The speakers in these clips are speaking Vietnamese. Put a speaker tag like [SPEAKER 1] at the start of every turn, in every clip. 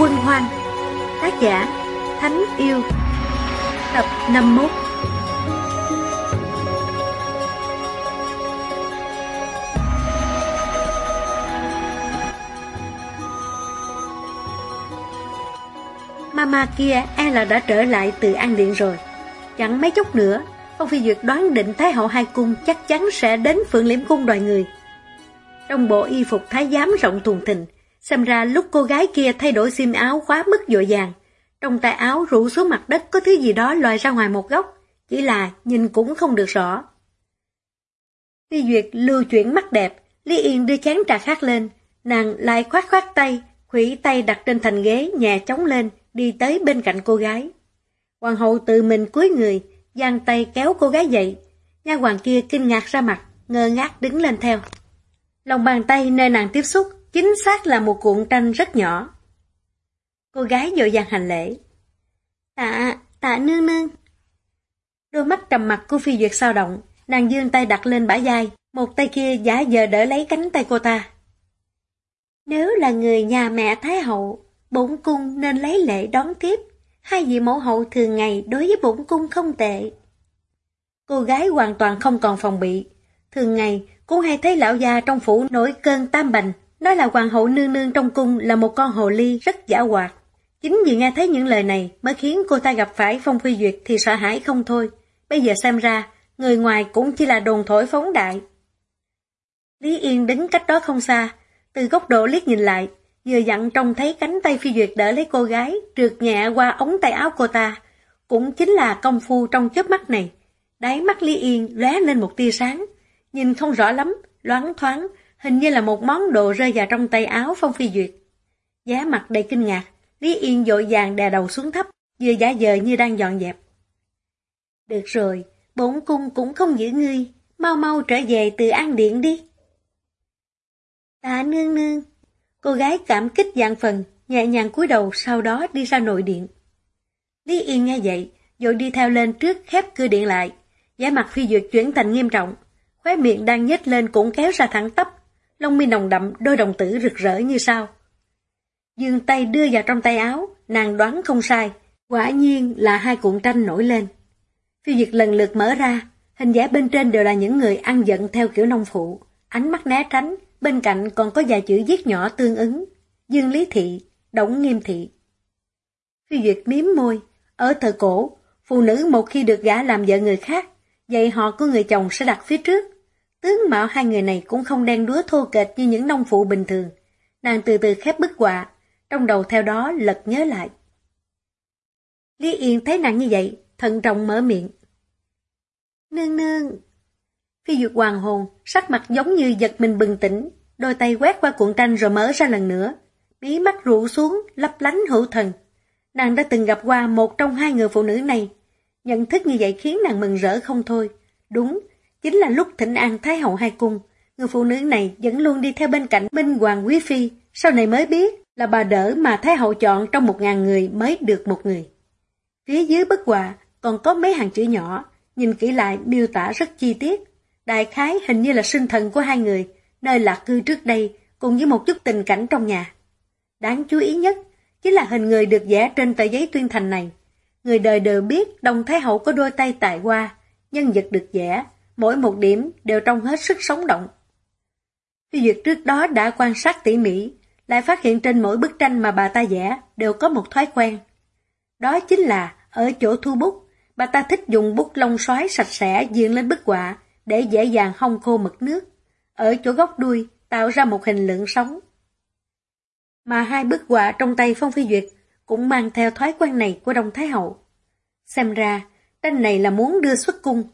[SPEAKER 1] Quân Hoang, Tác giả Thánh Yêu, Tập 51 Mama kia e là đã trở lại từ An Điện rồi. Chẳng mấy chốc nữa Phong Phi Duyệt đoán định Thái hậu hai cung chắc chắn sẽ đến Phượng Liễm cung đòi người. Trong bộ y phục thái giám rộng thùng thình Xem ra lúc cô gái kia thay đổi xiêm áo quá mức dội dàng. Trong tay áo rủ xuống mặt đất có thứ gì đó lòi ra ngoài một góc, Chỉ là nhìn cũng không được rõ. Phi Duyệt lưu chuyển mắt đẹp, Lý Yên đưa chén trà khác lên. Nàng lại khoát khoát tay, Khủy tay đặt trên thành ghế nhà chống lên, Đi tới bên cạnh cô gái. Hoàng hậu tự mình cúi người, giang tay kéo cô gái dậy. Nha hoàng kia kinh ngạc ra mặt, Ngơ ngác đứng lên theo. Lòng bàn tay nơi nàng tiếp xúc Chính xác là một cuộn tranh rất nhỏ. Cô gái dội dàng hành lễ. Tạ, tạ nương nương. Đôi mắt trầm mặt của phi duyệt sao động, nàng dương tay đặt lên bả vai, một tay kia giả giờ đỡ lấy cánh tay cô ta. Nếu là người nhà mẹ Thái Hậu, bổn cung nên lấy lễ đón tiếp, hai vị mẫu hậu thường ngày đối với bổn cung không tệ. Cô gái hoàn toàn không còn phòng bị, thường ngày cũng hay thấy lão già trong phủ nổi cơn tam bành, Nói là hoàng hậu nương nương trong cung là một con hồ ly rất giả hoạt. Chính vì nghe thấy những lời này mới khiến cô ta gặp phải Phong Phi Duyệt thì sợ hãi không thôi. Bây giờ xem ra, người ngoài cũng chỉ là đồn thổi phóng đại. Lý Yên đứng cách đó không xa, từ góc độ liếc nhìn lại, vừa dặn trông thấy cánh tay Phi Duyệt đỡ lấy cô gái, trượt nhẹ qua ống tay áo cô ta. Cũng chính là công phu trong chớp mắt này. Đáy mắt Lý Yên lóe lên một tia sáng, nhìn không rõ lắm, loáng thoáng, hình như là một món đồ rơi vào trong tay áo Phong Phi Duyệt. Giá mặt đầy kinh ngạc, Lý Yên dội vàng đè đầu xuống thấp, vừa giả dờ như đang dọn dẹp. Được rồi, bổn cung cũng không giữ ngươi, mau mau trở về từ An Điện đi. Tạ nương nương, cô gái cảm kích dạng phần, nhẹ nhàng cúi đầu sau đó đi ra nội điện. Lý Yên nghe vậy, rồi đi theo lên trước khép cửa điện lại, giá mặt phi duyệt chuyển thành nghiêm trọng, khóe miệng đang nhếch lên cũng kéo ra thẳng tắp, lông mi nồng đậm, đôi đồng tử rực rỡ như sao. Dương tay đưa vào trong tay áo, nàng đoán không sai, quả nhiên là hai cuộn tranh nổi lên. Phiêu diệt lần lượt mở ra, hình vẽ bên trên đều là những người ăn giận theo kiểu nông phụ, ánh mắt né tránh, bên cạnh còn có vài chữ viết nhỏ tương ứng, Dương Lý Thị, Đổng Nghiêm Thị. Phiêu duyệt miếm môi, ở thời cổ, phụ nữ một khi được gả làm vợ người khác, vậy họ của người chồng sẽ đặt phía trước, Tướng mạo hai người này cũng không đen đúa thô kệch như những nông phụ bình thường. Nàng từ từ khép bức họa, trong đầu theo đó lật nhớ lại. Lý Yên thấy nàng như vậy, thận trọng mở miệng. Nương nương! Phi duyệt hoàng hồn, sắc mặt giống như giật mình bừng tỉnh, đôi tay quét qua cuộn tranh rồi mở ra lần nữa. Bí mắt rụ xuống, lấp lánh hữu thần. Nàng đã từng gặp qua một trong hai người phụ nữ này. Nhận thức như vậy khiến nàng mừng rỡ không thôi. Đúng, Chính là lúc thịnh an Thái hậu hai cung, người phụ nữ này vẫn luôn đi theo bên cạnh Minh Hoàng Quý Phi, sau này mới biết là bà đỡ mà Thái hậu chọn trong một ngàn người mới được một người. Phía dưới bức họa còn có mấy hàng chữ nhỏ, nhìn kỹ lại miêu tả rất chi tiết. Đại khái hình như là sinh thần của hai người, nơi lạc cư trước đây, cùng với một chút tình cảnh trong nhà. Đáng chú ý nhất chính là hình người được vẽ trên tờ giấy tuyên thành này. Người đời đều biết Đông Thái Hậu có đôi tay tài hoa, nhân vật được vẽ mỗi một điểm đều trông hết sức sống động. Phi Duyệt trước đó đã quan sát tỉ mỉ, lại phát hiện trên mỗi bức tranh mà bà ta vẽ đều có một thói quen. Đó chính là ở chỗ thu bút, bà ta thích dùng bút lông xoáy sạch sẽ diện lên bức họa để dễ dàng hong khô mực nước. Ở chỗ góc đuôi tạo ra một hình lượng sống. Mà hai bức họa trong tay Phong Phi Duyệt cũng mang theo thói quen này của Đông Thái Hậu. Xem ra, tranh này là muốn đưa xuất cung,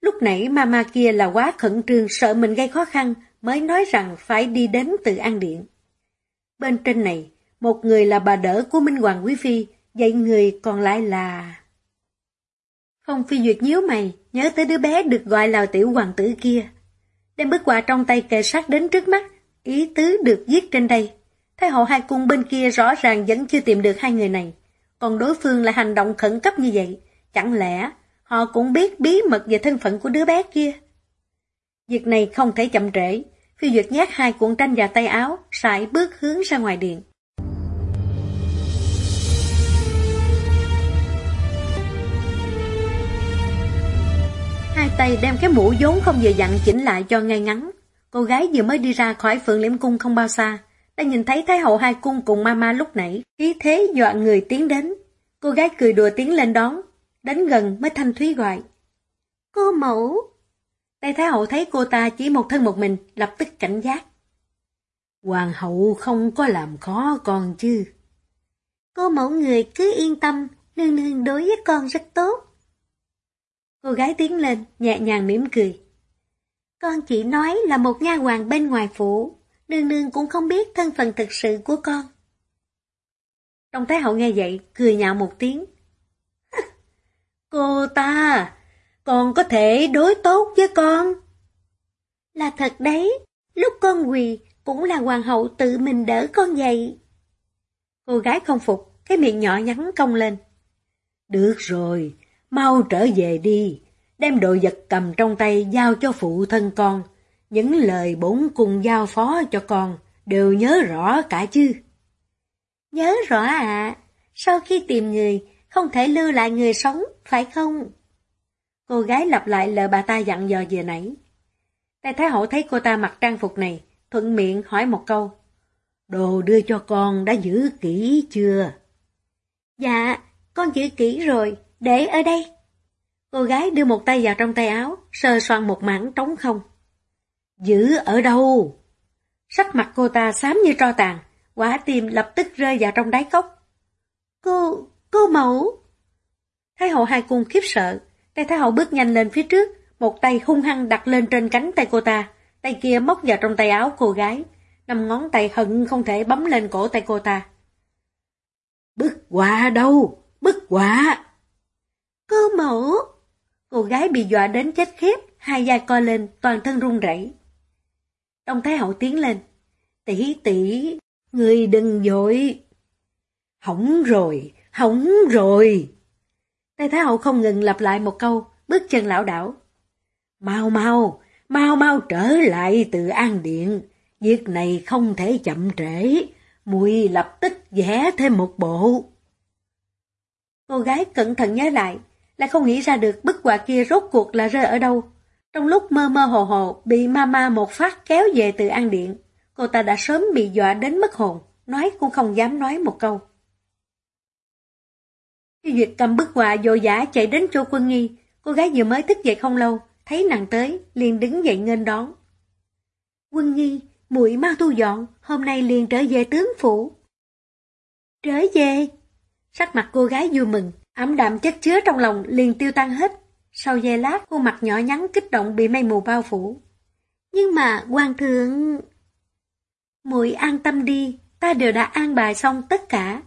[SPEAKER 1] Lúc nãy mama kia là quá khẩn trương sợ mình gây khó khăn mới nói rằng phải đi đến từ An Điện. Bên trên này, một người là bà đỡ của Minh Hoàng Quý Phi, vậy người còn lại là... Phong Phi Duyệt nhíu mày, nhớ tới đứa bé được gọi là tiểu hoàng tử kia. Đem bức quà trong tay kề sát đến trước mắt, ý tứ được viết trên đây. Thái hậu hai cung bên kia rõ ràng vẫn chưa tìm được hai người này, còn đối phương lại hành động khẩn cấp như vậy, chẳng lẽ Họ cũng biết bí mật về thân phận của đứa bé kia. Việc này không thể chậm trễ. Phi Duyệt nhát hai cuộn tranh và tay áo, sải bước hướng ra ngoài điện. Hai tay đem cái mũ vốn không vừa dặn chỉnh lại cho ngay ngắn. Cô gái vừa mới đi ra khỏi phượng liễm cung không bao xa, đã nhìn thấy Thái hậu hai cung cùng Mama lúc nãy, khí thế dọa người tiến đến. Cô gái cười đùa tiến lên đón, đến gần mới thanh thúy gọi. Cô mẫu! Tây Thái hậu thấy cô ta chỉ một thân một mình, lập tức cảnh giác. Hoàng hậu không có làm khó con chứ. Cô mẫu người cứ yên tâm, nương nương đối với con rất tốt. Cô gái tiến lên, nhẹ nhàng mỉm cười. Con chỉ nói là một nha hoàng bên ngoài phủ, nương nương cũng không biết thân phận thực sự của con. Trong Thái hậu nghe vậy, cười nhạo một tiếng. Cô ta, con có thể đối tốt với con. Là thật đấy, lúc con quỳ cũng là hoàng hậu tự mình đỡ con dậy. Cô gái không phục, cái miệng nhỏ nhắn cong lên. Được rồi, mau trở về đi, đem đồ vật cầm trong tay giao cho phụ thân con. Những lời bốn cùng giao phó cho con đều nhớ rõ cả chứ. Nhớ rõ ạ, à, sau khi tìm người, không thể lưu lại người sống, phải không? Cô gái lặp lại lời bà ta dặn dò vừa nãy. Tây Thái Hậu thấy cô ta mặc trang phục này, thuận miệng hỏi một câu. Đồ đưa cho con đã giữ kỹ chưa? Dạ, con giữ kỹ rồi, để ở đây. Cô gái đưa một tay vào trong tay áo, sờ soạn một mảng trống không. Giữ ở đâu? Sắc mặt cô ta xám như tro tàn, quả tim lập tức rơi vào trong đáy cốc. Cô, cô mẫu. Thái hậu hai cung khiếp sợ, tay thái hậu bước nhanh lên phía trước, một tay hung hăng đặt lên trên cánh tay cô ta, tay kia móc vào trong tay áo cô gái, năm ngón tay hận không thể bấm lên cổ tay cô ta. Bức quả đâu? Bức quả! Cô mẫu! Cô gái bị dọa đến chết khiếp, hai vai co lên, toàn thân run rẩy. Đông Thái Hậu tiến lên. Tỷ tỷ, người đừng dội. Hỏng rồi, hỏng rồi. Tây Thái Hậu không ngừng lặp lại một câu, bước chân lão đảo. Mau mau, mau mau trở lại từ an điện. Việc này không thể chậm trễ. Mùi lập tức vẽ thêm một bộ. Cô gái cẩn thận nhớ lại, lại không nghĩ ra được bức quà kia rốt cuộc là rơi ở đâu. Trong lúc mơ mơ hồ hồ bị mama một phát kéo về từ an điện, cô ta đã sớm bị dọa đến mất hồn, nói cũng không dám nói một câu. Khi Duyệt cầm bức họa dội dã chạy đến chỗ quân nghi, cô gái vừa mới thức dậy không lâu, thấy nàng tới, liền đứng dậy nghênh đón. Quân nghi, muội mau thu dọn, hôm nay liền trở về tướng phủ. Trở về? Sắc mặt cô gái vui mừng, ấm đạm chất chứa trong lòng liền tiêu tan hết. Sau giây lát, khuôn mặt nhỏ nhắn kích động bị mây mù bao phủ. Nhưng mà, quan thượng... muội an tâm đi, ta đều đã an bài xong tất cả.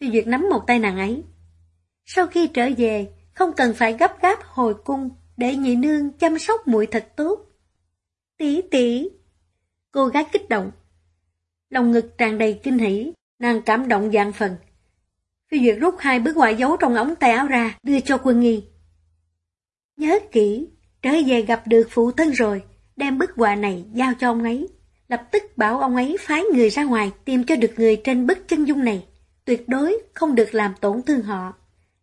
[SPEAKER 1] Phi Duyệt nắm một tay nàng ấy. Sau khi trở về, không cần phải gấp gáp hồi cung, để nhị nương chăm sóc muội thật tốt. Tỷ tỷ, cô gái kích động. Lòng ngực tràn đầy kinh hỉ, nàng cảm động dạng phần. Phi Duyệt rút hai bức họa giấu trong ống tay áo ra, đưa cho quân nghi. Nhớ kỹ, trở về gặp được phụ thân rồi, đem bức họa này giao cho ông ấy. Lập tức bảo ông ấy phái người ra ngoài tìm cho được người trên bức chân dung này. Tuyệt đối không được làm tổn thương họ.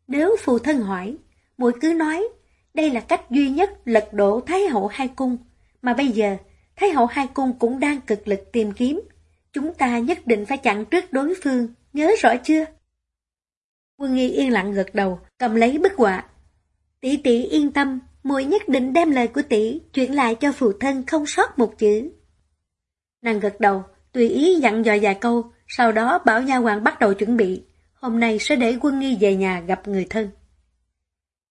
[SPEAKER 1] Nếu phụ thân hỏi, muội cứ nói, đây là cách duy nhất lật đổ Thái hậu hai cung. Mà bây giờ, Thái hậu hai cung cũng đang cực lực tìm kiếm. Chúng ta nhất định phải chặn trước đối phương, nhớ rõ chưa? Quân nghi yên lặng gật đầu, cầm lấy bức họa, Tỷ tỷ yên tâm, muội nhất định đem lời của tỷ chuyển lại cho phụ thân không sót một chữ. Nàng gật đầu, tùy ý dặn dò vài câu, sau đó bảo nha hoàng bắt đầu chuẩn bị. Hôm nay sẽ để quân nghi về nhà gặp người thân.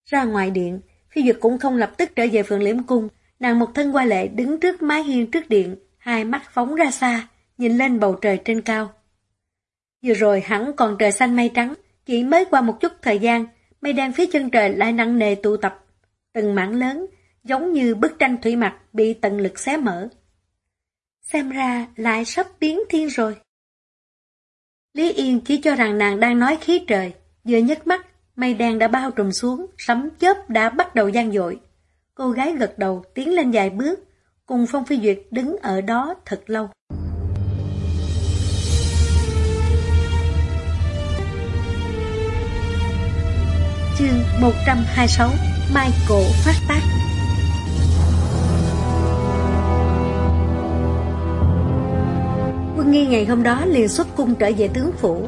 [SPEAKER 1] Ra ngoài điện, phi duyệt cũng không lập tức trở về phượng liễm cung. Nàng một thân qua lệ đứng trước mái hiên trước điện, hai mắt phóng ra xa, nhìn lên bầu trời trên cao. Vừa rồi hẳn còn trời xanh mây trắng, chỉ mới qua một chút thời gian, mây đen phía chân trời lại nặng nề tụ tập, từng mảng lớn, giống như bức tranh thủy mặc bị tận lực xé mở. Xem ra lại sắp biến thiên rồi. Lý Yên chỉ cho rằng nàng đang nói khí trời, vừa nhấc mắt, mây đen đã bao trùm xuống, sấm chớp đã bắt đầu gian dội. Cô gái gật đầu tiến lên vài bước, cùng Phong Phi Duyệt đứng ở đó thật lâu. Chương 126 Mai cổ phát tác Quân nghi ngày hôm đó liền xuất cung trở về tướng phủ.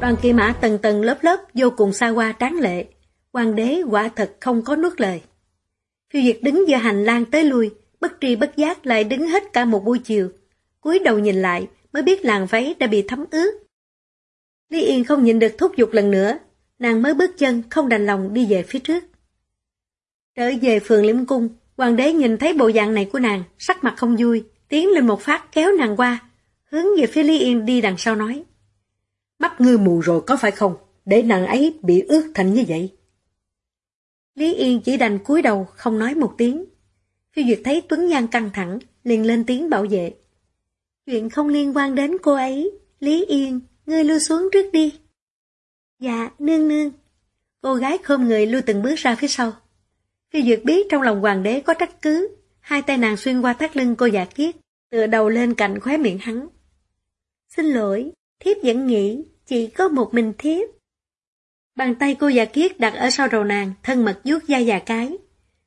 [SPEAKER 1] Đoàn kỵ mã tầng tầng lớp lớp vô cùng xa hoa tráng lệ. Hoàng đế quả thật không có nuốt lời. Phiêu Diệt đứng giữa hành lang tới lui, bất tri bất giác lại đứng hết cả một buổi chiều. cúi đầu nhìn lại mới biết làng váy đã bị thấm ướt. Lý Yên không nhìn được thúc giục lần nữa, nàng mới bước chân không đành lòng đi về phía trước. Trở về phường liễm cung, hoàng đế nhìn thấy bộ dạng này của nàng, sắc mặt không vui, tiến lên một phát kéo nàng qua, hướng về phía Lý Yên đi đằng sau nói. Mắt ngươi mù rồi có phải không, để nàng ấy bị ướt thành như vậy? Lý Yên chỉ đành cúi đầu không nói một tiếng. phi Duyệt thấy Tuấn Nhan căng thẳng, liền lên tiếng bảo vệ. Chuyện không liên quan đến cô ấy, Lý Yên, ngươi lưu xuống trước đi. Dạ, nương nương. Cô gái khom người lưu từng bước ra phía sau. phi Duyệt biết trong lòng hoàng đế có trách cứ, hai tay nàng xuyên qua thắt lưng cô giả kiết, tựa đầu lên cạnh khóe miệng hắn. Xin lỗi, thiếp vẫn nghĩ chỉ có một mình thiếp. Bàn tay cô già kiết đặt ở sau đầu nàng, thân mật vuốt da già cái.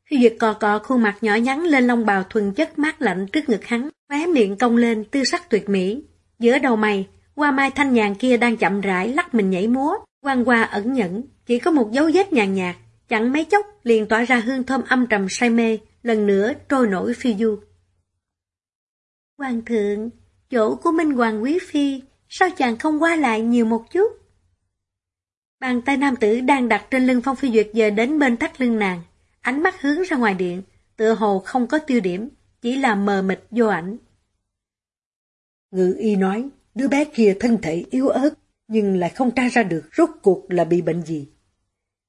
[SPEAKER 1] Khi Duyệt cò cọ khuôn mặt nhỏ nhắn lên lông bào thuần chất mát lạnh trước ngực hắn, khóe miệng cong lên tư sắc tuyệt mỹ. Giữa đầu mày, hoa mai thanh nhàn kia đang chậm rãi lắc mình nhảy múa, quang qua ẩn nhẫn, chỉ có một dấu vết nhàn nhạt, chẳng mấy chốc liền tỏa ra hương thơm âm trầm say mê, lần nữa trôi nổi phi du. Hoàng thượng, chỗ của Minh Hoàng Quý Phi, sao chàng không qua lại nhiều một chút? Bàn tay nam tử đang đặt trên lưng Phong Phi Duyệt giờ đến bên thắt lưng nàng, ánh mắt hướng ra ngoài điện, tựa hồ không có tiêu điểm, chỉ là mờ mịt vô ảnh. Ngự y nói, đứa bé kia thân thể yếu ớt, nhưng lại không tra ra được rốt cuộc là bị bệnh gì.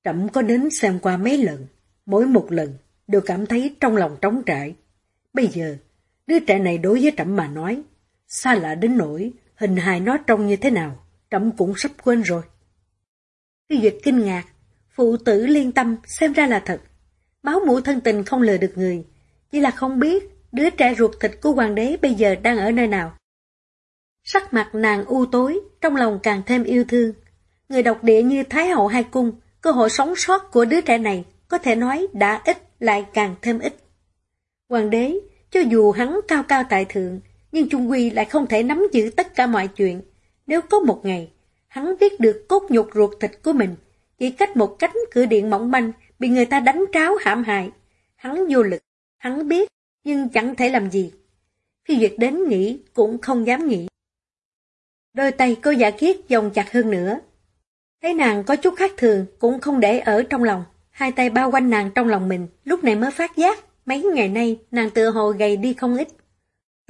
[SPEAKER 1] Trẫm có đến xem qua mấy lần, mỗi một lần đều cảm thấy trong lòng trống trải. Bây giờ, đứa trẻ này đối với trẫm mà nói, xa lạ đến nỗi hình hài nó trông như thế nào, trẫm cũng sắp quên rồi. Phi Duyệt kinh ngạc, phụ tử liên tâm xem ra là thật. Máu mũ thân tình không lừa được người, chỉ là không biết đứa trẻ ruột thịt của hoàng đế bây giờ đang ở nơi nào. Sắc mặt nàng u tối, trong lòng càng thêm yêu thương. Người độc địa như Thái hậu hai cung, cơ hội sống sót của đứa trẻ này có thể nói đã ít lại càng thêm ít. Hoàng đế, cho dù hắn cao cao tại thượng, nhưng Trung Quy lại không thể nắm giữ tất cả mọi chuyện. Nếu có một ngày, hắn biết được cốt nhục ruột thịt của mình, chỉ cách một cánh cửa điện mỏng manh bị người ta đánh tráo hãm hại. Hắn vô lực, hắn biết, nhưng chẳng thể làm gì. Khi việc đến nghĩ cũng không dám nghĩ. Đôi tay cô giả kiết dòng chặt hơn nữa. Thấy nàng có chút khác thường cũng không để ở trong lòng. Hai tay bao quanh nàng trong lòng mình, lúc này mới phát giác. Mấy ngày nay nàng tựa hồ gầy đi không ít.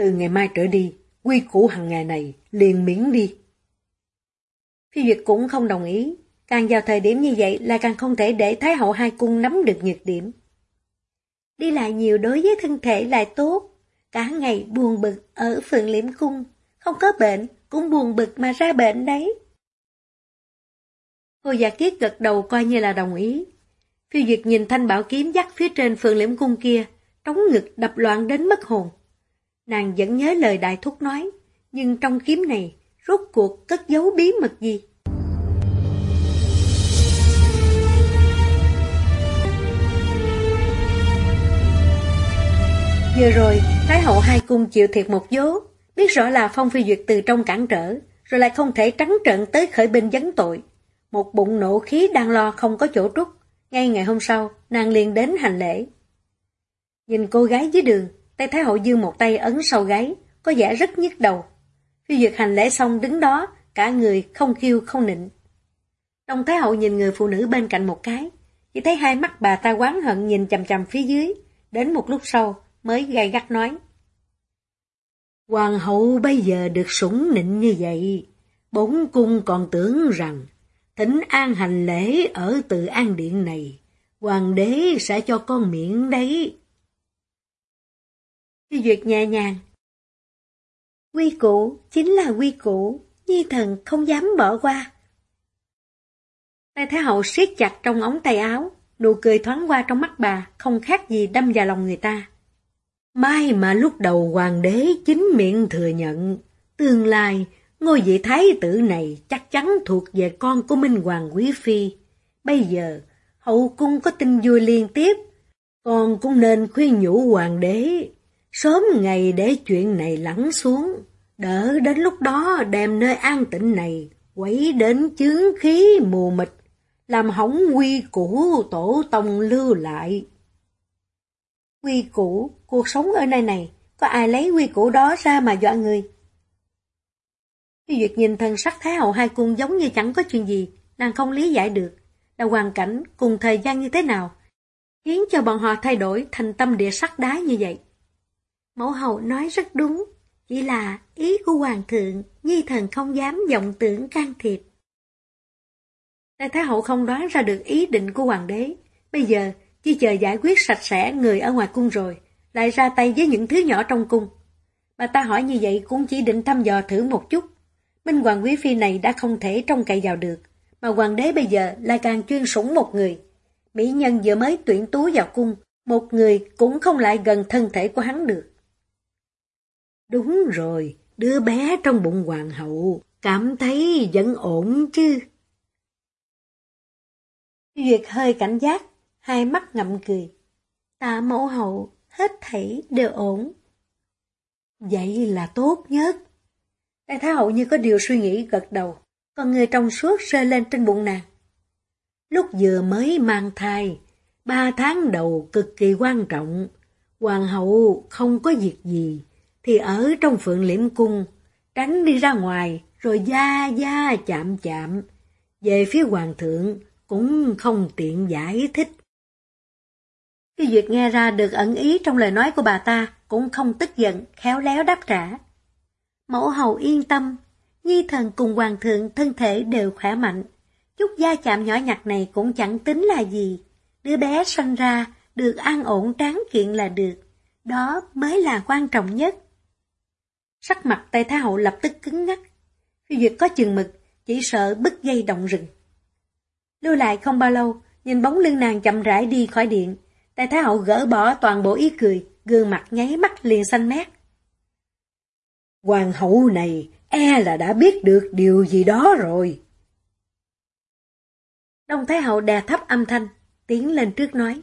[SPEAKER 1] Từ ngày mai trở đi, quy củ hàng ngày này liền miễn đi. Phi Duyệt cũng không đồng ý, càng vào thời điểm như vậy là càng không thể để Thái hậu hai cung nắm được nhược điểm. Đi lại nhiều đối với thân thể lại tốt, cả ngày buồn bực ở phượng liễm cung, không có bệnh, cũng buồn bực mà ra bệnh đấy. Hồ Giả Kiết gật đầu coi như là đồng ý. Phiêu Duyệt nhìn thanh bảo kiếm dắt phía trên phượng liễm cung kia, trống ngực đập loạn đến mất hồn. Nàng vẫn nhớ lời đại thúc nói, nhưng trong kiếm này rốt cuộc cất giấu bí mật gì? Vừa rồi, Thái hậu hai cung chịu thiệt một vố, biết rõ là Phong Phi Duyệt từ trong cản trở, rồi lại không thể trắng trợn tới khởi binh vấn tội. Một bụng nộ khí đang lo không có chỗ trút, ngay ngày hôm sau, nàng liền đến hành lễ. Nhìn cô gái dưới đường, tay Thái hậu dương một tay ấn sau gáy, có vẻ rất nhức đầu. Phi Duyệt hành lễ xong đứng đó, cả người không khiêu không nịnh. Đông Thái hậu nhìn người phụ nữ bên cạnh một cái, chỉ thấy hai mắt bà ta quán hận nhìn chầm chầm phía dưới, đến một lúc sau mới gai gắt nói. Hoàng hậu bây giờ được sủng nịnh như vậy, bốn cung còn tưởng rằng thỉnh an hành lễ ở từ an điện này, hoàng đế sẽ cho con miệng đấy. Phi Duyệt nhẹ nhàng. Quy củ chính là quy củ, nhi thần không dám bỏ qua. Tay Thái Hậu siết chặt trong ống tay áo, nụ cười thoáng qua trong mắt bà, không khác gì đâm vào lòng người ta. Mai mà lúc đầu hoàng đế chính miệng thừa nhận, tương lai ngôi vị thái tử này chắc chắn thuộc về con của Minh Hoàng Quý Phi. Bây giờ, hậu cung có tin vui liên tiếp, con cũng nên khuyên nhủ hoàng đế, sớm ngày để chuyện này lắng xuống,
[SPEAKER 2] Đỡ đến lúc đó đem nơi an tịnh này quấy đến chướng khí mù mịt, làm hỏng quy củ tổ tông lưu lại.
[SPEAKER 1] Quy củ, cuộc sống ở nơi này, có ai lấy quy củ đó ra mà dọa người? Khi Duyệt nhìn thần sắc Thái hậu hai cung giống như chẳng có chuyện gì, nàng không lý giải được, là hoàn cảnh cùng thời gian như thế nào, khiến cho bọn họ thay đổi thành tâm địa sắc đá như vậy. Mẫu hậu nói rất đúng, chỉ là ý của hoàng thượng, nhi thần không dám vọng tưởng can thiệp. Đại Thái hậu không đoán ra được ý định của hoàng đế, bây giờ chỉ chờ giải quyết sạch sẽ người ở ngoài cung rồi, lại ra tay với những thứ nhỏ trong cung. Bà ta hỏi như vậy cũng chỉ định thăm dò thử một chút. Minh Hoàng Quý Phi này đã không thể trông cậy vào được, mà hoàng đế bây giờ lại càng chuyên sủng một người. Mỹ nhân vừa mới tuyển tú vào cung, một người cũng không lại gần thân thể của hắn được.
[SPEAKER 2] Đúng rồi, đứa bé trong bụng hoàng hậu, cảm thấy vẫn ổn chứ.
[SPEAKER 1] Duyệt hơi cảnh giác, hai mắt ngậm cười. Tạ mẫu hậu, hết thảy đều ổn.
[SPEAKER 2] Vậy là tốt nhất.
[SPEAKER 1] Đại Thái hậu như có điều suy nghĩ gật đầu, con người trong suốt rơi lên trên bụng nàng.
[SPEAKER 2] Lúc vừa mới mang thai, ba tháng đầu cực kỳ quan trọng, hoàng hậu không có việc gì, thì ở trong phượng liễm cung, tránh đi ra ngoài, rồi da da chạm chạm. Về phía hoàng thượng cũng không tiện giải thích.
[SPEAKER 1] Khi Duyệt nghe ra được ẩn ý trong lời nói của bà ta, cũng không tức giận, khéo léo đáp trả. Mẫu hầu yên tâm, nhi thần cùng hoàng thượng thân thể đều khỏe mạnh. Chút da chạm nhỏ nhặt này cũng chẳng tính là gì. Đứa bé sinh ra, được an ổn tráng kiện là được. Đó mới là quan trọng nhất. Sắc mặt tay Thái Hậu lập tức cứng ngắc. Phi Duyệt có chừng mực, chỉ sợ bứt dây động rừng. Lưu lại không bao lâu, nhìn bóng lưng nàng chậm rãi đi khỏi điện. Tay Thái Hậu gỡ bỏ toàn bộ ý cười, gương mặt nháy mắt liền xanh mét.
[SPEAKER 2] Hoàng hậu này e là đã biết được điều gì đó rồi.
[SPEAKER 1] Đông Thái Hậu đè thấp âm thanh, tiến lên trước nói.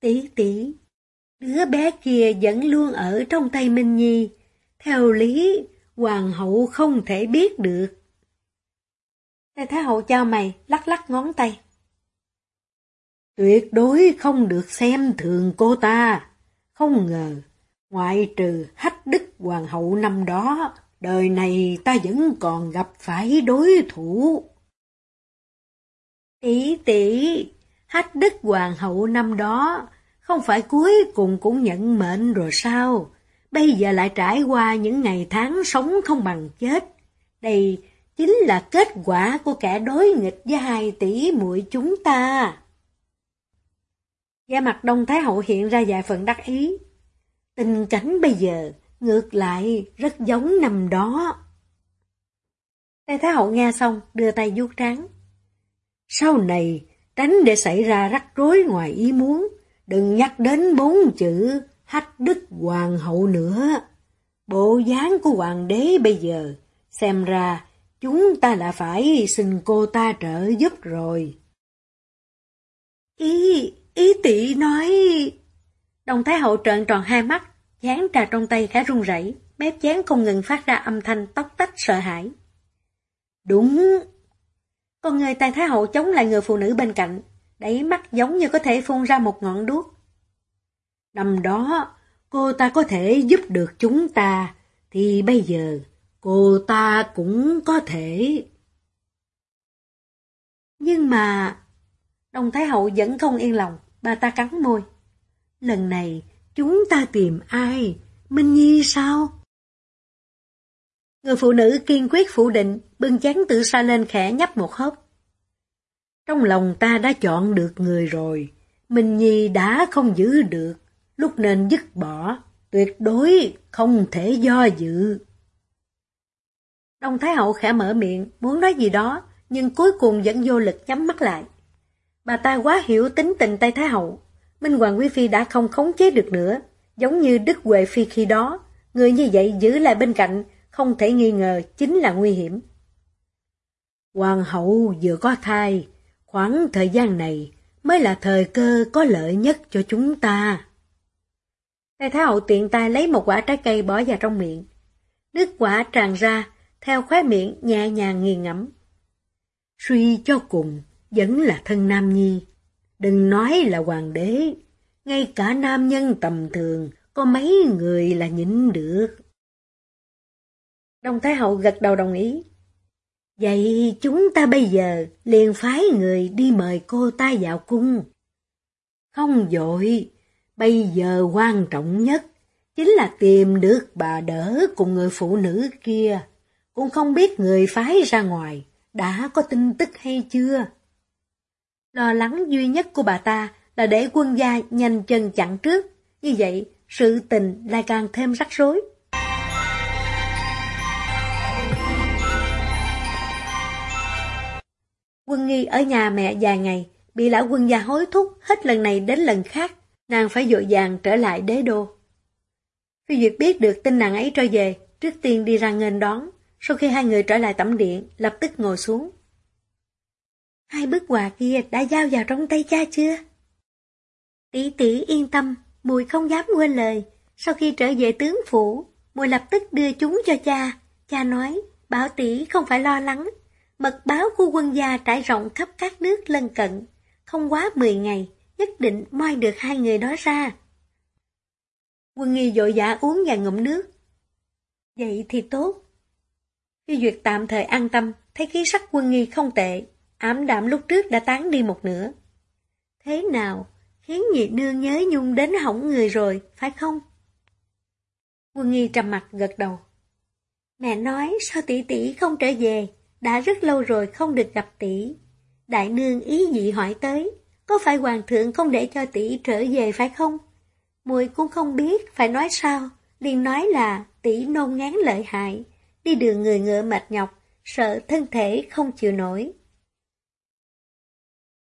[SPEAKER 1] Tỷ tỷ, đứa bé kia vẫn luôn ở trong tay Minh Nhi, theo lý, hoàng hậu không thể biết được. Tề Thái hậu cho mày, lắc lắc ngón tay.
[SPEAKER 2] Tuyệt đối không được xem thường cô ta. Không ngờ, ngoại trừ hách đức hoàng hậu năm đó, đời này ta vẫn còn gặp phải đối thủ.
[SPEAKER 1] Tỷ tỷ, hách đức hoàng hậu năm đó, không phải cuối cùng cũng nhận mệnh rồi sao? Bây giờ lại trải qua những ngày tháng sống không bằng chết. Đây chính là kết quả của kẻ đối nghịch với hai tỷ muội chúng ta. gia mặt Đông Thái Hậu hiện ra vài phần đắc ý. Tình cảnh bây giờ ngược lại rất giống năm đó. Tây Thái Hậu nghe xong đưa tay vuốt trán.
[SPEAKER 2] Sau này tránh để xảy ra rắc rối ngoài ý muốn, đừng nhắc đến bốn chữ hách đức hoàng hậu nữa. Bộ dáng của hoàng đế bây giờ, xem ra chúng ta đã phải xin cô ta trợ giúp rồi.
[SPEAKER 1] Ý, ý tỷ nói... Đồng Thái Hậu trợn tròn hai mắt, chán trà trong tay khá run rẩy, mép chán không ngừng phát ra âm thanh tóc tách sợ hãi.
[SPEAKER 2] Đúng.
[SPEAKER 1] Con người tài Thái Hậu chống lại người phụ nữ bên cạnh, đẩy mắt giống như có thể phun ra một ngọn đuốc.
[SPEAKER 2] Năm đó, cô ta có thể giúp được chúng ta, thì bây giờ cô ta cũng có thể.
[SPEAKER 1] Nhưng mà... Đồng Thái Hậu vẫn không yên lòng, bà ta cắn môi. Lần này, chúng ta tìm ai? Minh Nhi sao? Người phụ nữ kiên quyết phủ định, bưng chán tự xa lên khẽ nhấp một hớp.
[SPEAKER 2] Trong lòng ta đã chọn được người rồi, Minh Nhi đã không giữ được lúc nên dứt bỏ, tuyệt đối không thể do dự.
[SPEAKER 1] Đông Thái Hậu khẽ mở miệng, muốn nói gì đó, nhưng cuối cùng vẫn vô lực nhắm mắt lại. Bà ta quá hiểu tính tình Tây Thái Hậu, Minh Hoàng Quý Phi đã không khống chế được nữa, giống như Đức Huệ Phi khi đó, người như vậy giữ lại bên cạnh, không thể nghi ngờ chính là nguy hiểm.
[SPEAKER 2] Hoàng hậu vừa có thai, khoảng thời gian này mới là thời cơ có lợi nhất cho chúng ta.
[SPEAKER 1] Tây Thái Hậu tiện tay lấy một quả trái cây bỏ vào trong miệng.
[SPEAKER 2] Nước quả tràn ra, theo khóe miệng nhẹ nhàng nghiền ngẫm. Suy cho cùng, vẫn là thân nam nhi. Đừng nói là hoàng đế, ngay cả nam nhân tầm thường, có mấy người là nhịn được.
[SPEAKER 1] Đông Thái Hậu gật đầu đồng ý.
[SPEAKER 2] Vậy chúng ta bây giờ liền phái người đi mời cô ta vào cung. Không dội, bây giờ quan trọng nhất chính là tìm được bà đỡ cùng người phụ nữ kia. Cũng không biết người phái ra ngoài đã có tin tức hay chưa. Lo lắng duy nhất của bà ta là để quân gia nhanh chân chặn trước, như vậy sự tình lại càng thêm rắc rối. Quân nghi ở nhà mẹ vài ngày, bị lão quân gia hối thúc hết lần này đến lần khác, nàng phải dội vàng trở lại đế đô. Phi Duyệt biết được tin nàng ấy trở về, trước tiên đi ra nghênh đón, sau khi hai người trở lại tẩm điện, lập tức ngồi xuống. Hai bức quà kia đã giao vào trong tay cha chưa? Tỷ tỷ yên tâm, mùi không dám quên lời. Sau khi trở về tướng phủ, mùi lập tức đưa chúng cho cha. Cha nói, bảo tỷ không phải lo lắng. Mật báo của quân gia trải rộng khắp các nước lân cận. Không quá 10 ngày, nhất định moi được hai người đó ra. Quân nghi dội dã uống vài ngụm nước. Vậy thì tốt. Phi Duyệt tạm thời an tâm, thấy khí sắc quân nghi không tệ, ám đạm lúc trước đã tán đi một nửa. Thế nào, khiến nhị nương nhớ nhung đến hỏng người rồi, phải không? Quân nghi trầm mặt gật đầu. Mẹ nói sao tỷ tỷ không trở về, đã rất lâu rồi không được gặp tỷ. Đại nương ý dị hỏi tới, có phải hoàng thượng không để cho tỷ trở về phải không? Mùi cũng không biết phải nói sao, liền nói là tỷ nôn ngán lợi hại, đi đường người ngựa mệt nhọc, sợ thân thể không chịu nổi.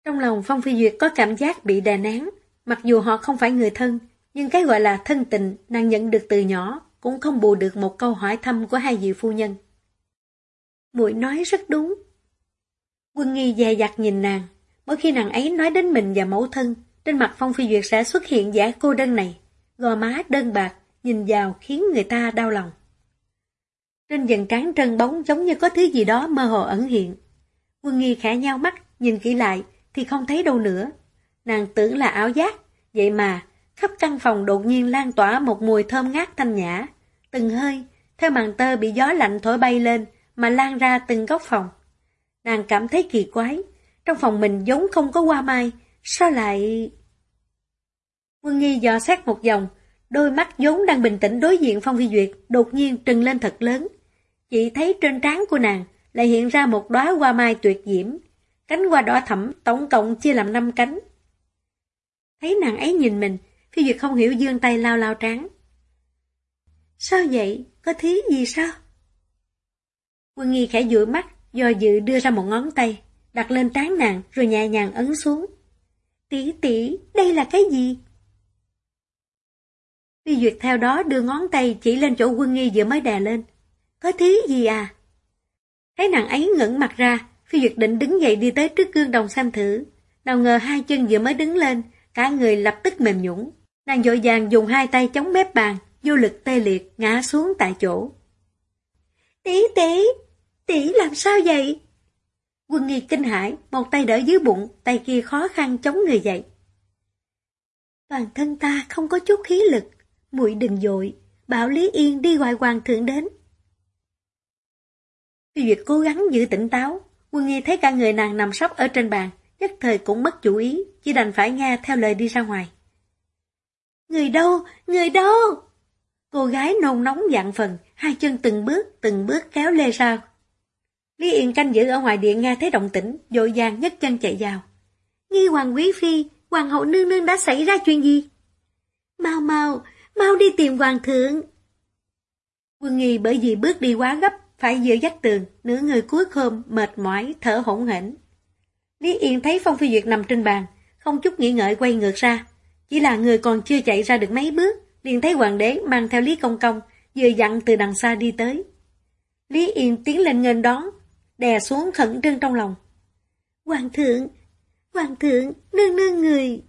[SPEAKER 2] Trong lòng Phong Phi Duyệt có cảm giác bị đè nén, mặc dù họ không phải người thân, nhưng cái gọi là thân tình nàng nhận được từ nhỏ cũng không bù được một câu hỏi thăm của hai vị phu nhân. Muội nói rất đúng. Quân nghi dè dặt nhìn nàng, mỗi khi nàng ấy nói đến mình và mẫu thân, trên mặt Phong Phi Duyệt sẽ xuất hiện giả cô đơn này, gò má đơn bạc, nhìn vào khiến người ta đau lòng. Trên dần trán trân bóng giống như có thứ gì đó mơ hồ ẩn hiện. Quân nghi khẽ nhau mắt, nhìn kỹ lại, thì không thấy đâu nữa. Nàng tưởng là áo giác, vậy mà khắp căn phòng đột nhiên lan tỏa một mùi thơm ngát thanh nhã. Từng hơi, theo màn tơ bị gió lạnh thổi bay lên mà lan ra từng góc phòng. Nàng cảm thấy kỳ quái, trong phòng mình giống không có hoa mai, sao lại... Quân Nghi dò xét một vòng, đôi mắt vốn đang bình tĩnh đối diện Phong Vi Duyệt đột nhiên trừng lên thật lớn. Chị thấy trên trán của nàng lại hiện ra một đóa hoa mai tuyệt diễm, Cánh hoa đỏ thẫm tổng cộng chia làm năm cánh. Thấy nàng ấy nhìn mình, phi duyệt không hiểu dương tay lao lao trán. Sao vậy? Có thí gì sao? Quân nghi khẽ dụi mắt, do dự đưa ra một ngón tay, đặt lên trán nàng rồi nhẹ nhàng ấn xuống. Tỷ tỷ, đây là cái gì? Phi Duyệt theo đó đưa ngón tay chỉ lên chỗ quân nghi vừa mới đè lên. Có thí gì à? Thấy nàng ấy ngẩng mặt ra, Phi Duyệt định đứng dậy đi tới trước gương đồng xem thử. Nào ngờ hai chân vừa mới đứng lên, cả người lập tức mềm nhũng. Nàng dội vàng dùng hai tay chống mép bàn, vô lực tê liệt, ngã xuống tại chỗ. Tỷ tỷ, tỷ làm sao vậy? Quân nghi kinh hãi, một tay đỡ dưới bụng, tay kia khó khăn chống người dậy. Toàn thân ta không có chút khí lực, muội đừng dội, bảo Lý Yên đi gọi hoàng thượng đến. Phi Duyệt cố gắng giữ tỉnh táo, Quân Nghi thấy cả người nàng nằm sóc ở trên bàn, nhất thời cũng mất chủ ý, chỉ đành phải nghe theo lời đi ra ngoài. Người đâu? Người đâu? Cô gái nôn nóng dạng phần, hai chân từng bước, từng bước kéo lê ra. Lý Yên canh giữ ở ngoài điện nghe thấy động tĩnh, dội vàng nhấc chân chạy vào. Nghi hoàng quý phi, hoàng hậu nương nương đã xảy ra chuyện gì? Mau mau, mau đi tìm hoàng thượng. Quân nghi bởi vì bước đi quá gấp, phải dựa dắt tường, nửa người cuối khom, mệt mỏi, thở hỗn hển. Lý Yên thấy Phong Phi Duyệt nằm trên bàn, không chút nghĩ ngợi quay ngược ra. Chỉ là người còn chưa chạy ra được mấy bước, liền thấy hoàng đế mang theo Lý Công Công, vừa dặn từ đằng xa đi tới. Lý Yên tiến lên nghênh đón, đè xuống khẩn trương trong lòng. Hoàng thượng, hoàng thượng, nương nương người.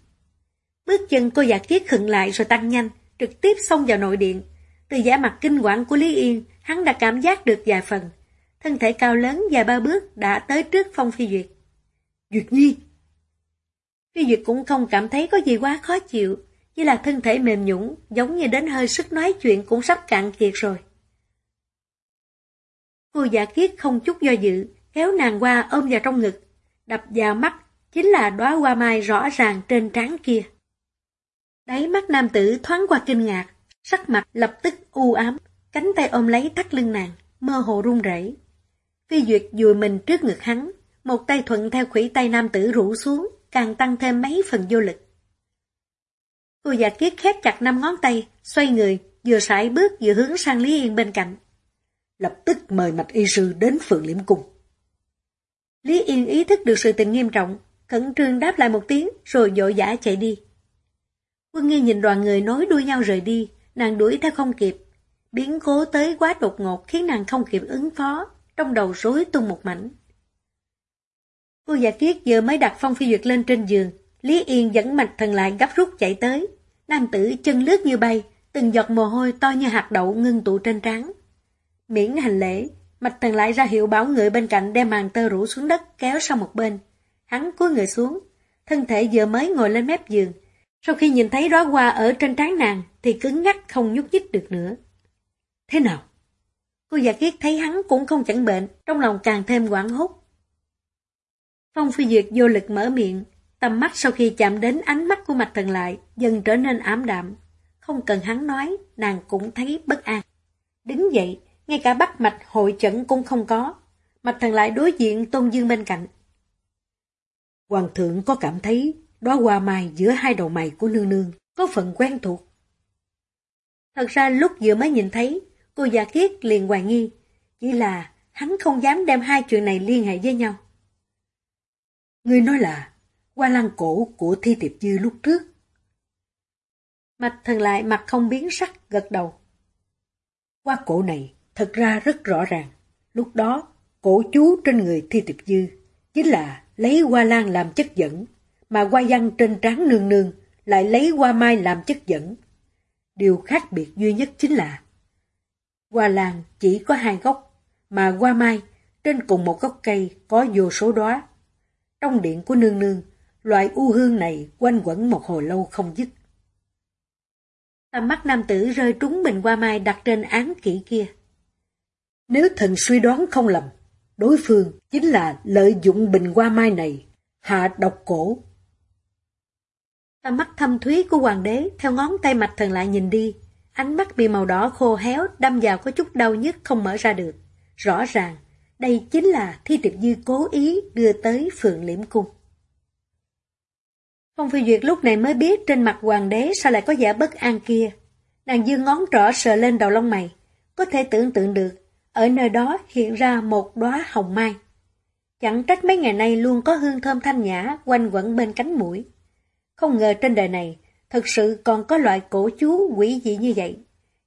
[SPEAKER 2] Bước chân cô giả kiết khựng lại rồi tăng nhanh, trực tiếp xông vào nội điện.
[SPEAKER 1] Từ giả mặt kinh quản của Lý Yên, hắn đã cảm giác được vài phần. Thân thể cao lớn dài ba bước đã tới trước Phong Phi Duyệt.
[SPEAKER 2] Duyệt Nhi!
[SPEAKER 1] Phi Duyệt cũng không cảm thấy có gì quá khó chịu, chỉ là thân thể mềm nhũng, giống như đến hơi sức nói chuyện cũng sắp cạn kiệt rồi. Cô giả kiết không chút do dự, kéo nàng qua ôm vào trong ngực, đập vào mắt, chính là đóa hoa mai rõ ràng trên trán kia. Đáy mắt nam tử thoáng qua kinh ngạc, sắc mặt lập tức u ám, cánh tay ôm lấy thắt lưng nàng, mơ hồ run rẩy. Phi Duyệt dùi mình trước ngực hắn, một tay thuận theo khủy tay nam tử rủ xuống, càng tăng thêm mấy phần vô lực. Cô già kiết khép chặt năm ngón tay, xoay người, vừa sải bước vừa hướng sang Lý Yên bên cạnh.
[SPEAKER 2] Lập tức mời mạch y sư đến phượng liễm cung.
[SPEAKER 1] Lý Yên ý thức được sự tình nghiêm trọng, khẩn trương đáp lại một tiếng rồi dội dã chạy đi. Quân nghi nhìn đoàn người nối đuôi nhau rời đi, nàng đuổi theo không kịp. Biến cố tới quá đột ngột khiến nàng không kịp ứng phó, trong đầu rối tung một mảnh. Cô giả kiết giờ mới đặt Phong Phi Duyệt lên trên giường, Lý Yên dẫn mạch thần lại gấp rút chạy tới. Nam tử chân lướt như bay, từng giọt mồ hôi to như hạt đậu ngưng tụ trên trán. Miễn hành lễ, mạch thần lại ra hiệu bảo người bên cạnh đem màn tơ rủ xuống đất kéo sang một bên. Hắn cúi người xuống, thân thể vừa mới ngồi lên mép giường. Sau khi nhìn thấy đóa hoa ở trên trán nàng thì cứng ngắc không nhúc nhích được nữa.
[SPEAKER 2] Thế nào?
[SPEAKER 1] Cô giả kiết thấy hắn cũng không chẳng bệnh, trong lòng càng thêm quảng hốt. Phong phi duyệt vô lực mở miệng, tầm mắt sau khi chạm đến ánh mắt của mạch thần lại, dần trở nên ám đạm. Không cần hắn nói, nàng cũng thấy bất an. Đứng dậy, ngay cả bắt mạch hội chẩn cũng không có. Mạch thần lại đối diện Tôn Dương bên cạnh.
[SPEAKER 2] Hoàng thượng có cảm thấy đóa hoa mai giữa hai đầu mày của nương nương có phần quen thuộc.
[SPEAKER 1] Thật ra lúc vừa mới nhìn thấy, cô già kiết liền hoài nghi, chỉ là hắn không dám đem hai chuyện này liên hệ với nhau.
[SPEAKER 2] người nói là qua lăng cổ của thi tiệp dư lúc trước.
[SPEAKER 1] Mạch thần lại mặt không biến sắc gật đầu.
[SPEAKER 2] Qua cổ này thật ra rất rõ ràng. Lúc đó, cổ chú trên người thi tiệp dư chính là lấy hoa lan làm chất dẫn, mà hoa văn trên trán nương nương lại lấy hoa mai làm chất dẫn. Điều khác biệt duy nhất chính là hoa lan chỉ có hai gốc, mà hoa mai trên cùng một gốc cây có vô số đóa. Trong điện của nương nương, loại u hương này quanh quẩn một hồi lâu không dứt.
[SPEAKER 1] Tầm mắt nam tử rơi trúng bình hoa mai đặt trên án kỹ kia.
[SPEAKER 2] Nếu thần suy đoán không lầm, đối phương chính là lợi dụng bình hoa mai này, hạ độc cổ.
[SPEAKER 1] Tầm mắt thâm thúy của hoàng đế theo ngón tay mạch thần lại nhìn đi, ánh mắt bị màu đỏ khô héo đâm vào có chút đau nhức không mở ra được. Rõ ràng, đây chính là thi tiệp dư cố ý đưa tới phượng liễm cung. Phong Phi Duyệt lúc này mới biết trên mặt hoàng đế sao lại có vẻ bất an kia. Nàng dương ngón trỏ sờ lên đầu lông mày. Có thể tưởng tượng được, ở nơi đó hiện ra một đóa hồng mai. Chẳng trách mấy ngày nay luôn có hương thơm thanh nhã quanh quẩn bên cánh mũi. Không ngờ trên đời này, thật sự còn có loại cổ chú quỷ dị như vậy.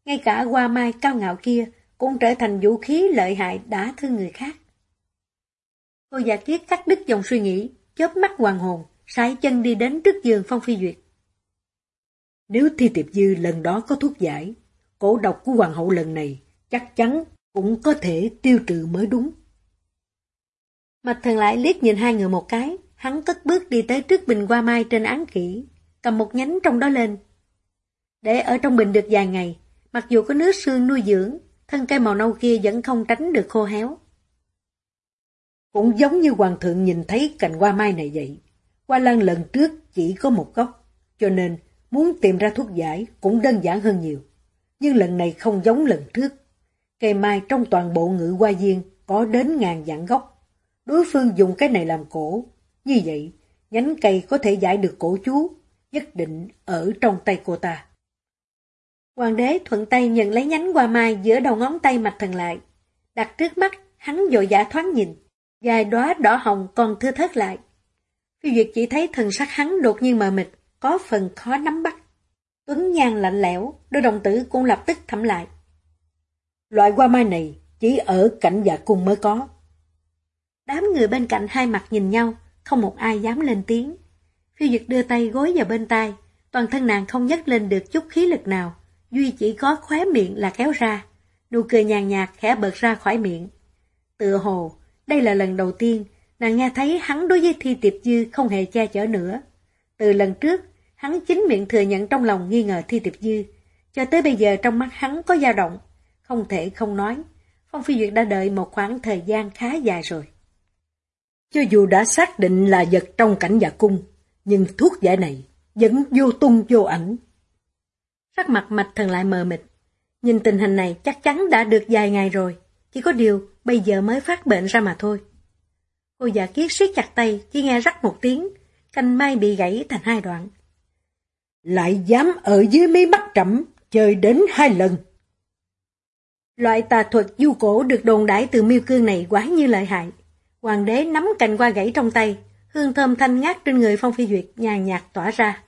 [SPEAKER 1] Ngay cả hoa mai cao ngạo kia cũng trở thành vũ khí lợi hại đã thương người khác. Cô già kiết cắt đứt dòng suy nghĩ, chớp mắt hoàng hồn, sải chân đi đến trước giường Phong Phi Duyệt.
[SPEAKER 2] Nếu Thi Tiệp Dư lần đó có thuốc giải, cổ độc của hoàng hậu lần này chắc chắn cũng có thể tiêu trừ mới đúng.
[SPEAKER 1] Mạch thần lại liếc nhìn hai người một cái, hắn cất bước đi tới trước bình hoa mai trên án khỉ, cầm một nhánh trong đó lên. Để ở trong bình được vài ngày, mặc dù có nước xương nuôi dưỡng, thân cây màu nâu kia vẫn không tránh được khô héo.
[SPEAKER 2] Cũng giống như hoàng thượng nhìn thấy cành hoa mai này vậy. Hoa lan lần trước chỉ có một gốc, cho nên muốn tìm ra thuốc giải cũng đơn giản hơn nhiều. Nhưng lần này không giống lần trước. Cây mai trong toàn bộ ngự hoa viên có đến ngàn dạng gốc. Đối phương dùng cái này làm cổ. Như vậy, nhánh cây có thể giải được cổ chú, nhất định ở trong tay cô ta.
[SPEAKER 1] Hoàng đế thuận tay nhận lấy nhánh hoa mai giữa đầu ngón tay mạch thần lại. Đặt trước mắt, hắn dội dã thoáng nhìn. Dài đóa đỏ hồng còn thưa thớt lại. Phi Duyệt chỉ thấy thần sắc hắn đột nhiên mờ mịt, có phần khó nắm bắt. Tuấn nhan lạnh lẽo, đôi đồng tử cũng lập tức thẩm lại.
[SPEAKER 2] Loại hoa mai này chỉ ở cảnh dạ cung mới có.
[SPEAKER 1] Đám người bên cạnh hai mặt nhìn nhau, không một ai dám lên tiếng. Phiêu Duyệt đưa tay gối vào bên tai, toàn thân nàng không nhấc lên được chút khí lực nào, Duy chỉ có khóe miệng là kéo ra, nụ cười nhàn nhạt khẽ bật ra khỏi miệng. Tựa hồ, đây là lần đầu tiên nàng nghe thấy hắn đối với Thi Tiệp Dư không hề che chở nữa. Từ lần trước, hắn chính miệng thừa nhận trong lòng nghi ngờ Thi Tiệp Dư, cho tới bây giờ trong mắt hắn có dao động, không thể không nói. Phong Phi Duyệt đã đợi một khoảng thời gian khá dài rồi.
[SPEAKER 2] Cho dù đã xác định là vật trong cảnh giả cung, nhưng thuốc giải này vẫn vô tung vô ảnh.
[SPEAKER 1] Sắc mặt mạch thần lại mờ mịt. Nhìn tình hình này chắc chắn đã được vài ngày rồi, chỉ có điều bây giờ mới phát bệnh ra mà thôi. Cô giả kiết siết chặt tay, chỉ nghe rắc một tiếng, cành mai bị gãy thành hai đoạn.
[SPEAKER 2] Lại dám ở dưới mí mắt trẫm chơi đến hai lần.
[SPEAKER 1] Loại tà thuật du cổ được đồn đãi từ miêu cương này quá như lợi hại. Hoàng đế nắm cành qua gãy trong tay, hương thơm thanh ngát trên người Phong Phi Duyệt nhàn nhạt tỏa ra.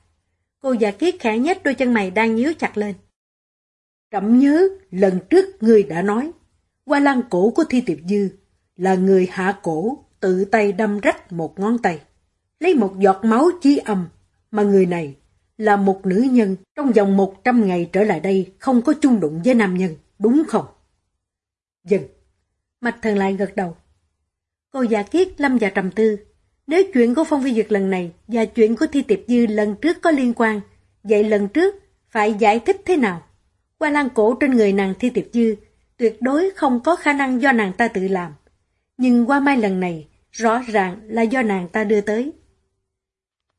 [SPEAKER 1] Cô già kiết khẽ nhất đôi chân mày đang nhíu chặt lên.
[SPEAKER 2] Trẫm nhớ lần trước người đã nói, qua lan cổ của Thi Tiệp Dư là người hạ cổ tự tay đâm rách một ngón tay, lấy một giọt máu chi âm, mà người này là một nữ nhân trong vòng một trăm ngày trở lại đây không có chung đụng với nam nhân, đúng không? Dừng.
[SPEAKER 1] Mạch thần lại gật đầu. Cô giả kiết lâm và trầm tư. Nếu chuyện của Phong Phi Duyệt lần này và chuyện của Thi Tiệp Dư lần trước có liên quan, vậy lần trước phải giải thích thế nào? Qua lan cổ trên người nàng Thi Tiệp Dư tuyệt đối không có khả năng do nàng ta tự làm. Nhưng qua mai lần này, rõ ràng là do nàng ta đưa tới.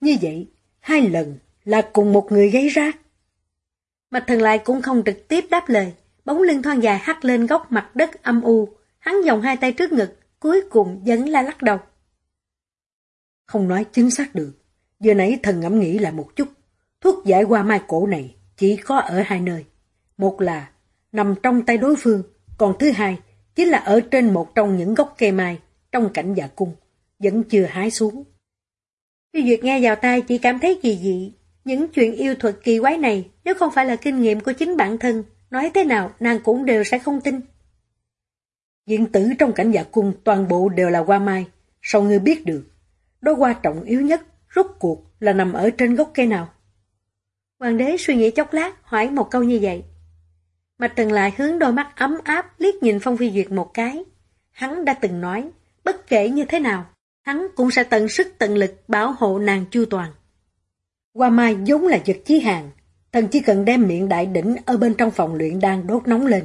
[SPEAKER 2] Như vậy, hai lần là cùng một người gây ra.
[SPEAKER 1] Mạch thần lại cũng không trực tiếp đáp lời, bóng lưng thon dài hắt lên góc mặt đất âm u, hắn vòng hai tay trước ngực, cuối cùng vẫn la lắc đầu.
[SPEAKER 2] Không nói chính xác được, giờ nãy thần ngẫm nghĩ lại một chút, thuốc giải qua mai cổ này chỉ có ở hai nơi. Một là nằm trong tay đối phương, còn thứ hai chính là ở trên một trong những gốc cây mai trong cảnh dạ cung, vẫn chưa hái xuống.
[SPEAKER 1] Khi Duyệt nghe vào tai chỉ cảm thấy kỳ dị, những chuyện yêu thuật kỳ quái này nếu không phải là kinh nghiệm của chính bản thân, nói thế nào nàng cũng đều sẽ không tin.
[SPEAKER 2] Diện tử trong cảnh dạ cung toàn bộ đều là hoa mai, sao ngươi biết được? Đó hoa trọng yếu nhất, rốt cuộc là nằm ở trên gốc cây nào?
[SPEAKER 1] Hoàng đế suy nghĩ chốc lát, hỏi một câu như vậy. Mạch Tần lại hướng đôi mắt ấm áp liếc nhìn Phong Phi Duyệt một cái. Hắn đã từng nói, bất kể như thế nào, hắn cũng sẽ tận sức tận lực bảo hộ nàng chu toàn.
[SPEAKER 2] Hoa mai giống là vật chí hàng, thần chỉ cần đem miệng đại đỉnh ở bên trong phòng luyện đang đốt nóng lên.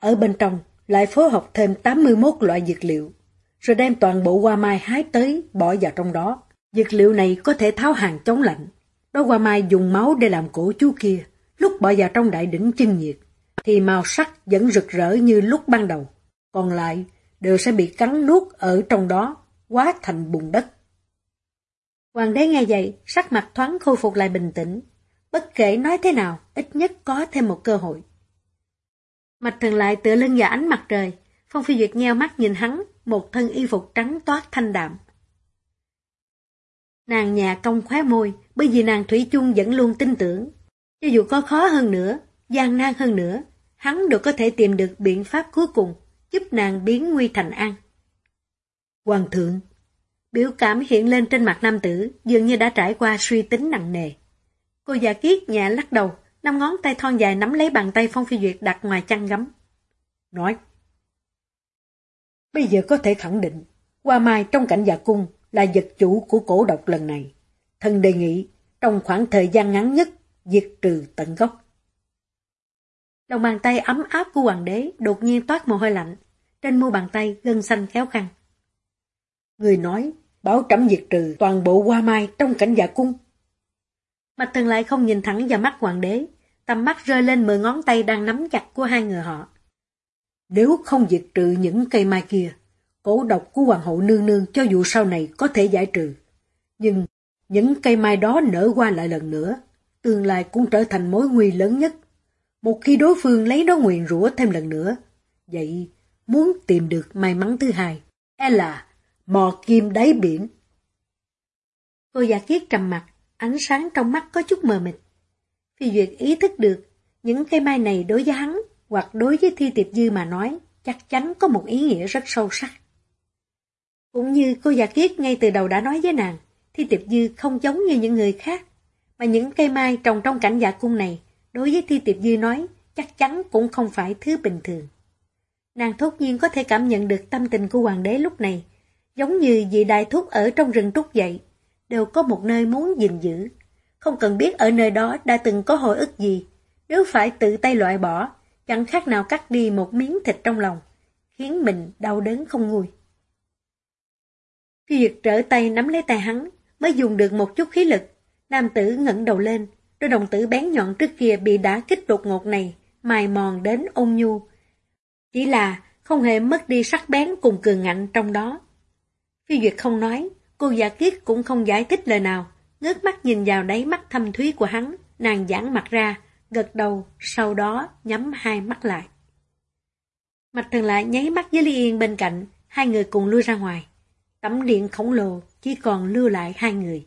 [SPEAKER 2] Ở bên trong lại phối hợp thêm 81 loại dược liệu, rồi đem toàn bộ hoa mai hái tới bỏ vào trong đó. Dược liệu này có thể tháo hàng chống lạnh. Đó hoa mai dùng máu để làm cổ chú kia, lúc bỏ vào trong đại đỉnh chân nhiệt, thì màu sắc vẫn rực rỡ như lúc ban đầu. Còn lại đều sẽ bị cắn nuốt ở trong đó, hóa thành bùn đất.
[SPEAKER 1] Hoàng đế nghe vậy, sắc mặt thoáng khôi phục lại bình tĩnh. Bất kể nói thế nào, ít nhất có thêm một cơ hội. Mạch thần lại tựa lưng vào ánh mặt trời, Phong Phi Duyệt nheo mắt nhìn hắn, một thân y phục trắng toát thanh đạm. Nàng nhà công khóe môi, bởi vì nàng Thủy chung vẫn luôn tin tưởng. Cho dù có khó hơn nữa, gian nan hơn nữa, hắn đều có thể tìm được biện pháp cuối cùng, giúp nàng biến nguy thành an.
[SPEAKER 2] Hoàng thượng,
[SPEAKER 1] biểu cảm hiện lên trên mặt nam tử, dường như đã trải qua suy tính nặng nề. Cô già kiết nhẹ lắc đầu, năm ngón tay thon dài nắm lấy bàn tay Phong Phi Duyệt đặt ngoài chăn gấm.
[SPEAKER 2] Nói, bây giờ có thể khẳng định, Hoa Mai trong cảnh dạ cung là vật chủ của cổ độc lần này. Thần đề nghị, trong khoảng thời gian ngắn nhất, diệt trừ tận gốc.
[SPEAKER 1] Lòng bàn tay ấm áp của hoàng đế đột nhiên toát mồ hôi lạnh, trên mu bàn tay gân xanh kéo khăn.
[SPEAKER 2] Người nói, bảo trẫm diệt trừ toàn bộ hoa mai trong cảnh dạ cung.
[SPEAKER 1] Mạch thần lại không nhìn thẳng vào mắt hoàng đế, tầm mắt rơi lên mười ngón tay đang nắm chặt của hai người họ.
[SPEAKER 2] Nếu không diệt trừ những cây mai kia, cổ độc của hoàng hậu nương nương cho dù sau này có thể giải trừ. Nhưng những cây mai đó nở qua lại lần nữa, tương lai cũng trở thành mối nguy lớn nhất. Một khi đối phương lấy đó nguyện rủa thêm lần nữa, vậy muốn tìm được may mắn thứ hai, e là mò kim đáy biển.
[SPEAKER 1] Cô giả kiết trầm mặt, ánh sáng trong mắt có chút mờ mịt. Phi Duyệt ý thức được, những cây mai này đối với hắn, hoặc đối với Thi Tiệp Dư mà nói, chắc chắn có một ý nghĩa rất sâu sắc. Cũng như cô giả kiết ngay từ đầu đã nói với nàng, Thi Tiệp Dư không giống như những người khác, mà những cây mai trồng trong cảnh giả cung này, đối với Thi Tiệp Dư nói, chắc chắn cũng không phải thứ bình thường. Nàng thốt nhiên có thể cảm nhận được tâm tình của hoàng đế lúc này, giống như vị đại thúc ở trong rừng trúc dậy, đều có một nơi muốn gìn giữ. Không cần biết ở nơi đó đã từng có hồi ức gì, nếu phải tự tay loại bỏ, chẳng khác nào cắt đi một miếng thịt trong lòng, khiến mình đau đớn không nguôi. Khi Duyệt trở tay nắm lấy tay hắn, mới dùng được một chút khí lực, nam tử ngẩng đầu lên, đôi đồng tử bén nhọn trước kia bị đá kích đột ngột này, mài mòn đến ôn nhu. Chỉ là không hề mất đi sắc bén cùng cường ngạnh trong đó. Phi Duyệt không nói, cô giả kiết cũng không giải thích lời nào, ngước mắt nhìn vào đáy mắt thâm thúy của hắn, nàng giãn mặt ra, gật đầu, sau đó nhắm hai mắt lại. mạch thần lại nháy mắt với Lý Yên bên cạnh, hai người cùng lui ra ngoài. Tấm điện khổng lồ chỉ còn lưu lại hai người.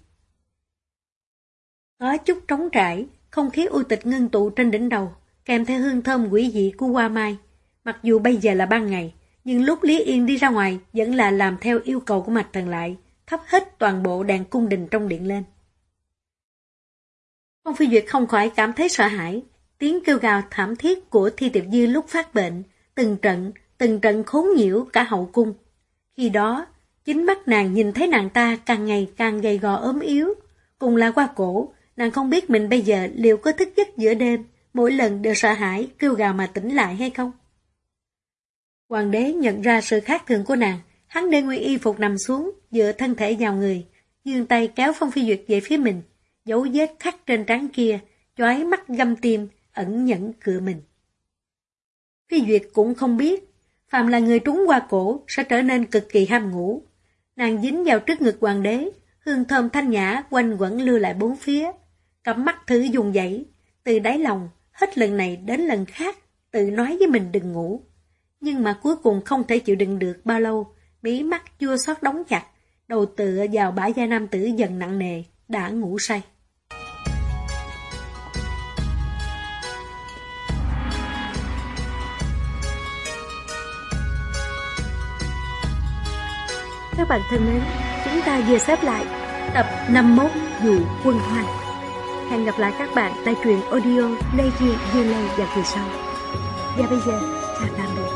[SPEAKER 1] Có chút trống trải, không khí u tịch ngưng tụ trên đỉnh đầu, kèm theo hương thơm quỷ dị của hoa mai. Mặc dù bây giờ là ban ngày, nhưng lúc Lý Yên đi ra ngoài vẫn là làm theo yêu cầu của mạch thần lại, thắp hết toàn bộ đèn cung đình trong điện lên. Phong Phi Duyệt không khỏi cảm thấy sợ hãi, tiếng kêu gào thảm thiết của Thi Tiệp Dư lúc phát bệnh, từng trận, từng trận khốn nhiễu cả hậu cung. Khi đó, chính mắt nàng nhìn thấy nàng ta càng ngày càng gầy gò ốm yếu, cùng là qua cổ, nàng không biết mình bây giờ liệu có thức giấc giữa đêm, mỗi lần đều sợ hãi, kêu gào mà tỉnh lại hay không. Hoàng đế nhận ra sự khác thường của nàng, hắn để nguyên y phục nằm xuống, dựa thân thể vào người, dương tay kéo Phong Phi Duyệt về phía mình, dấu vết khắc trên trán kia, chói mắt găm tim, ẩn nhẫn cựa mình. Phi Duyệt cũng không biết, phàm là người trúng qua cổ sẽ trở nên cực kỳ ham ngủ. Nàng dính vào trước ngực hoàng đế, hương thơm thanh nhã quanh quẩn lưu lại bốn phía. Cặp mắt thứ dùng dậy, từ đáy lòng, hết lần này đến lần khác, tự nói với mình đừng ngủ. Nhưng mà cuối cùng không thể chịu đựng được bao lâu, mí mắt chua xót đóng chặt, đầu tựa vào bãi da nam tử dần nặng nề, đã ngủ say.
[SPEAKER 2] Các bạn thân mến, chúng ta vừa xếp lại tập 51 Dù Quân Hoàng. Hẹn gặp lại các bạn tại truyện audio Lê Duyên Duyên Lê và kỳ sau. Và bây giờ, chào tạm biệt.